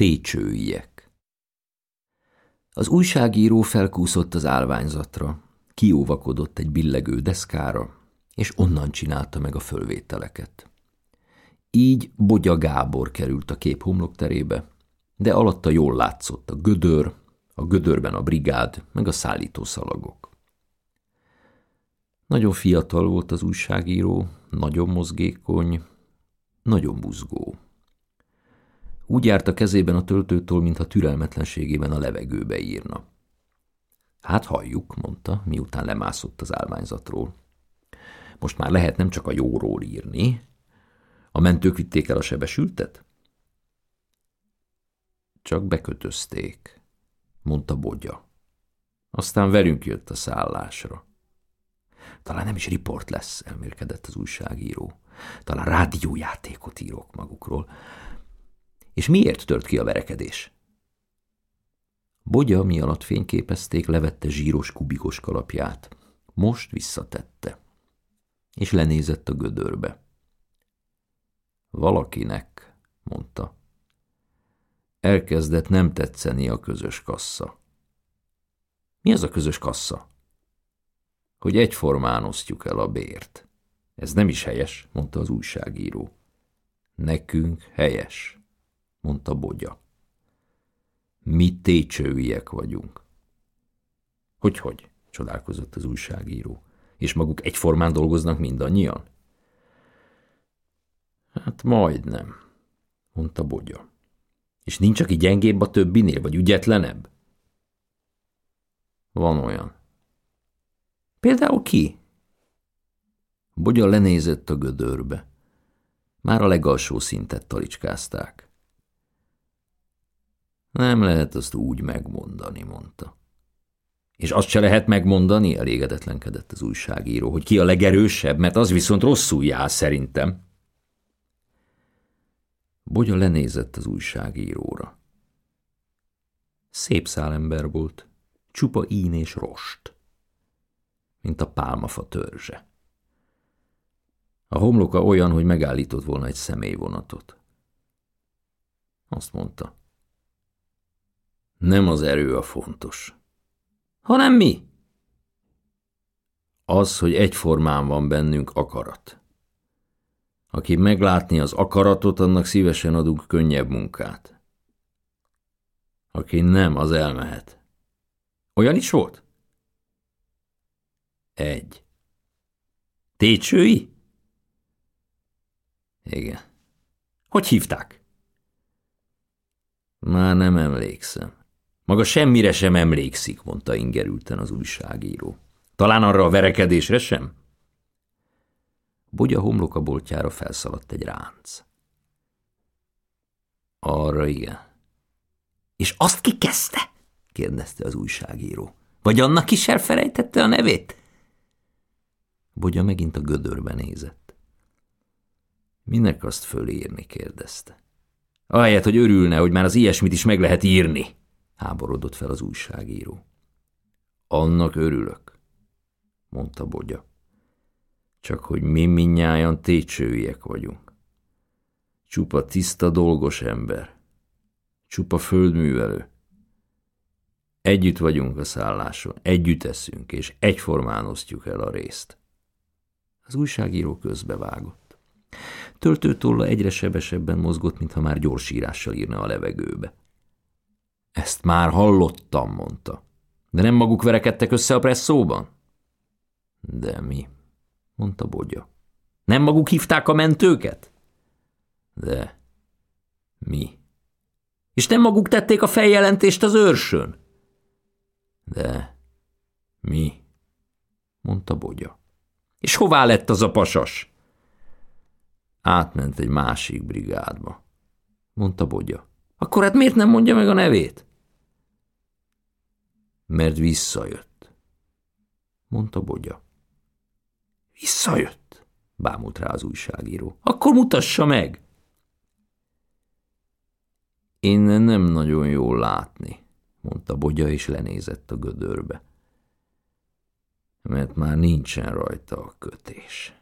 Técsőiek Az újságíró felkúszott az állványzatra, kióvakodott egy billegő deszkára, és onnan csinálta meg a fölvételeket. Így Bogya Gábor került a kép homlokterébe, de alatta jól látszott a gödör, a gödörben a brigád, meg a szállítószalagok. Nagyon fiatal volt az újságíró, nagyon mozgékony, nagyon buzgó. Úgy járt a kezében a töltőtől, mintha türelmetlenségében a levegőbe írna. Hát halljuk, mondta, miután lemászott az állványzatról. Most már lehet nem csak a jóról írni. A mentők vitték el a sebesültet? Csak bekötözték, mondta Bodja. Aztán velünk jött a szállásra. Talán nem is riport lesz, elmérkedett az újságíró. Talán rádiójátékot írok magukról. És miért tört ki a verekedés? Bogya, mi alatt fényképezték, levette zsíros kubikos kalapját. Most visszatette. És lenézett a gödörbe. Valakinek, mondta. Elkezdett nem tetszeni a közös kassa. Mi az a közös kassa? Hogy egyformán osztjuk el a bért. Ez nem is helyes, mondta az újságíró. Nekünk helyes, mondta Bogya. Mi técsőiek vagyunk. Hogy-hogy? csodálkozott az újságíró. És maguk egyformán dolgoznak mindannyian? Hát majdnem, mondta Bogya. És nincs, aki gyengébb a többinél, vagy ügyetlenebb? Van olyan. Például ki? Bogya lenézett a gödörbe. Már a legalsó szintet talicskázták. Nem lehet azt úgy megmondani, mondta. És azt se lehet megmondani, elégedetlenkedett az újságíró, hogy ki a legerősebb, mert az viszont rosszul jár szerintem. Bogya lenézett az újságíróra. Szép szálember volt, csupa ín és rost, mint a pálmafa törzse. A homloka olyan, hogy megállított volna egy személyvonatot. Azt mondta. Nem az erő a fontos. Hanem mi? Az, hogy egyformán van bennünk akarat. Aki meglátni az akaratot, annak szívesen adunk könnyebb munkát. Aki nem, az elmehet. Olyan is volt? Egy. Técsői? Igen. Hogy hívták? Már nem emlékszem. Maga semmire sem emlékszik, mondta ingerülten az újságíró. Talán arra a verekedésre sem? Bogya homlokaboltjára felszaladt egy ránc. Arra igen. És azt ki kezdte? kérdezte az újságíró. Vagy annak is elfelejtette a nevét? Bogya megint a gödörbe nézett. Minek azt fölírni, kérdezte. Ahelyett, hogy örülne, hogy már az ilyesmit is meg lehet írni háborodott fel az újságíró. Annak örülök, mondta Bogya. Csak hogy mi minnyáján tétsőiek vagyunk. Csupa tiszta dolgos ember. Csupa földművelő. Együtt vagyunk a szálláson, együtt eszünk, és egyformán osztjuk el a részt. Az újságíró közbevágott. Töltőtolla egyre sebesebben mozgott, mintha már gyorsírással írna a levegőbe. Ezt már hallottam, mondta. De nem maguk verekedtek össze a presszóban? De mi? mondta Bogya. Nem maguk hívták a mentőket? De mi? És nem maguk tették a feljelentést az őrsön? De mi? mondta Bogya. És hová lett az a pasas? Átment egy másik brigádba, mondta Bogya. Akkor hát miért nem mondja meg a nevét? Mert visszajött, mondta Bogya. Visszajött, bámult rá az újságíró. Akkor mutassa meg! Innen nem nagyon jól látni, mondta Bogya, és lenézett a gödörbe. Mert már nincsen rajta a kötés.